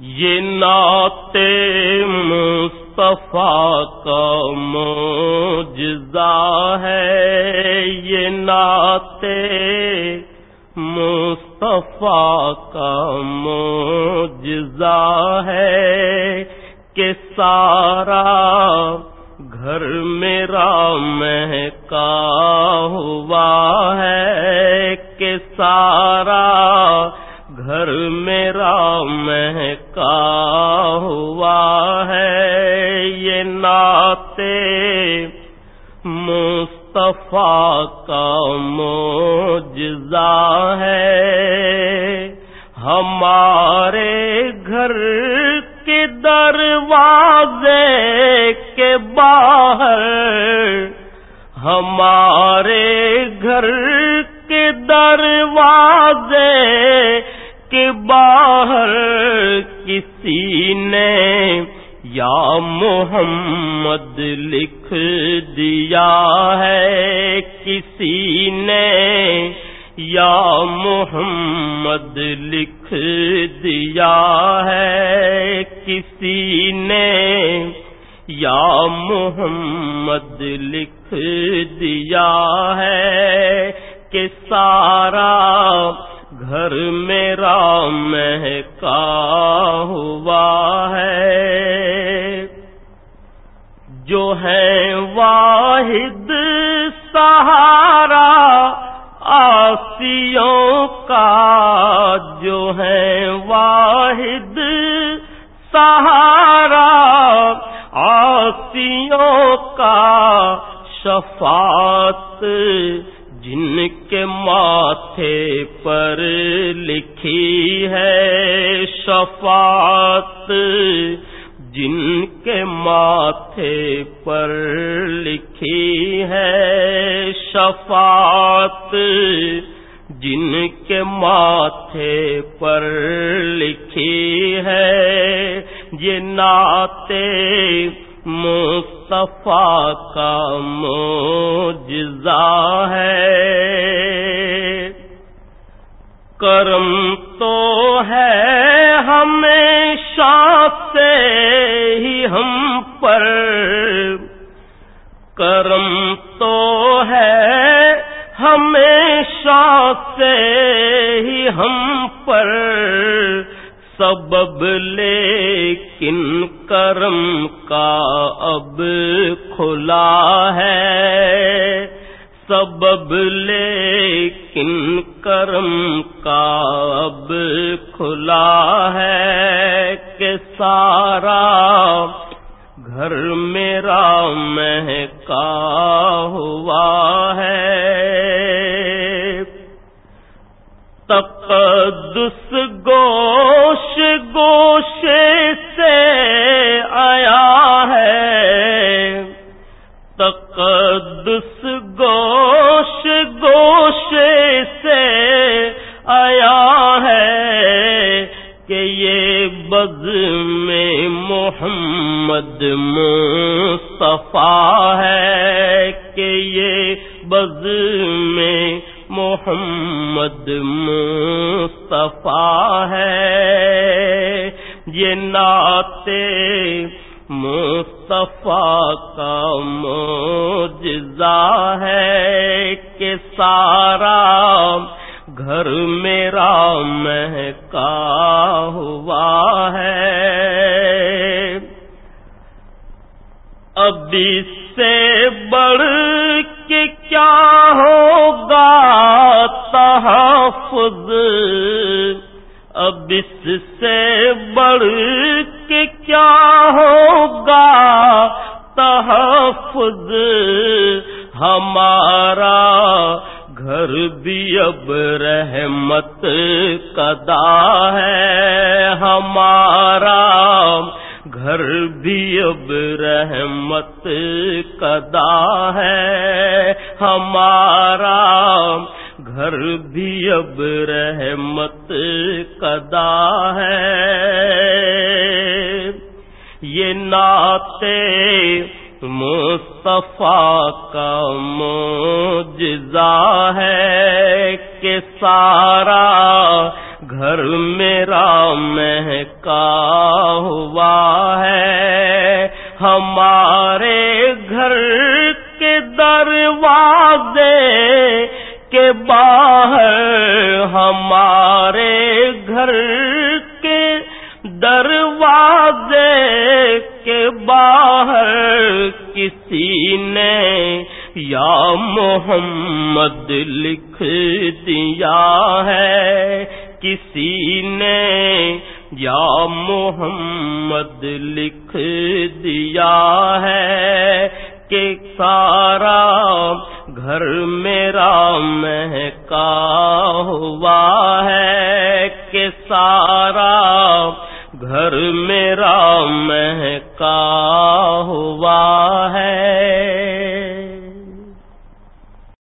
یہ نعت مصطفیٰ کا معجزہ ہے۔ یہ نعت مصطفیٰ کا معجزہ ہے کہ سارا گھر میرا مہکا ہوا ہے کہ سارا ناتے مصطفیٰ کا معجزہ ہے۔ ہمارے گھر کے دروازے کے باہر، ہمارے گھر کے دروازے کے باہر کسی نے یا محمد لکھ دیا ہے کسی نے؟ یا محمد لکھ دیا ہے کسی نے؟ یا محمد لکھ دیا ہے کہ سارا گھر میرا مہکا آسیوں کا جو ہے واحد سہارا، آسیوں کا شفاعت جن کے ماتھے پر لکھی ہے شفاعت۔ جن کے ماتھے پر لکھی ہے شفاعت، جن کے ماتھے پر لکھی ہے یہ ناتے مصطفیٰ کا معجزہ ہے۔ کرم تو ہے سے ہی ہم پر کرم تو ہے۔ ہمیشہ سے ہی ہم پر سبب، لیکن کرم کا اب کھلا ہے۔ سبب، لیکن کرم کا اب کھلا ہے۔ کہ سارا گھر میرا مہکا ہوا ہے۔ تقدس گوش گوشے سے آیا ہے۔ تقدس گوش بز میں محمد مصطفیٰ ہے کہ یہ بز میں محمد مصطفیٰ ہے۔ یہ ناتے مصطفیٰ کا معجزہ ہے کہ سارا گھر میرا مہکا ہوا ہے۔ اب اس سے بڑھ کے کیا ہوگا تحفظ؟ اب اس سے بڑھ کے کیا ہوگا تحفظ؟ ہمارا گھر بھی اب رحمت کدا ہے ہمارا۔ گھر بھی اب رحمت کدا ہے ہمارا۔ گھر بھی اب رحمت کدا ہے۔ یہ ناتے مصطفیٰ کا معجزہ ہے کہ سارا گھر میرا مہکا ہوا ہے۔ ہمارے گھر کے دروازے کے باہر ہمارے گھر کے دروازے کے باہر کسی نے یا محمد لکھ دیا ہے؟ کسی نے یا محمد لکھ دیا ہے کہ سارا گھر میرا مہکا ہوا ہے؟ کہ سارا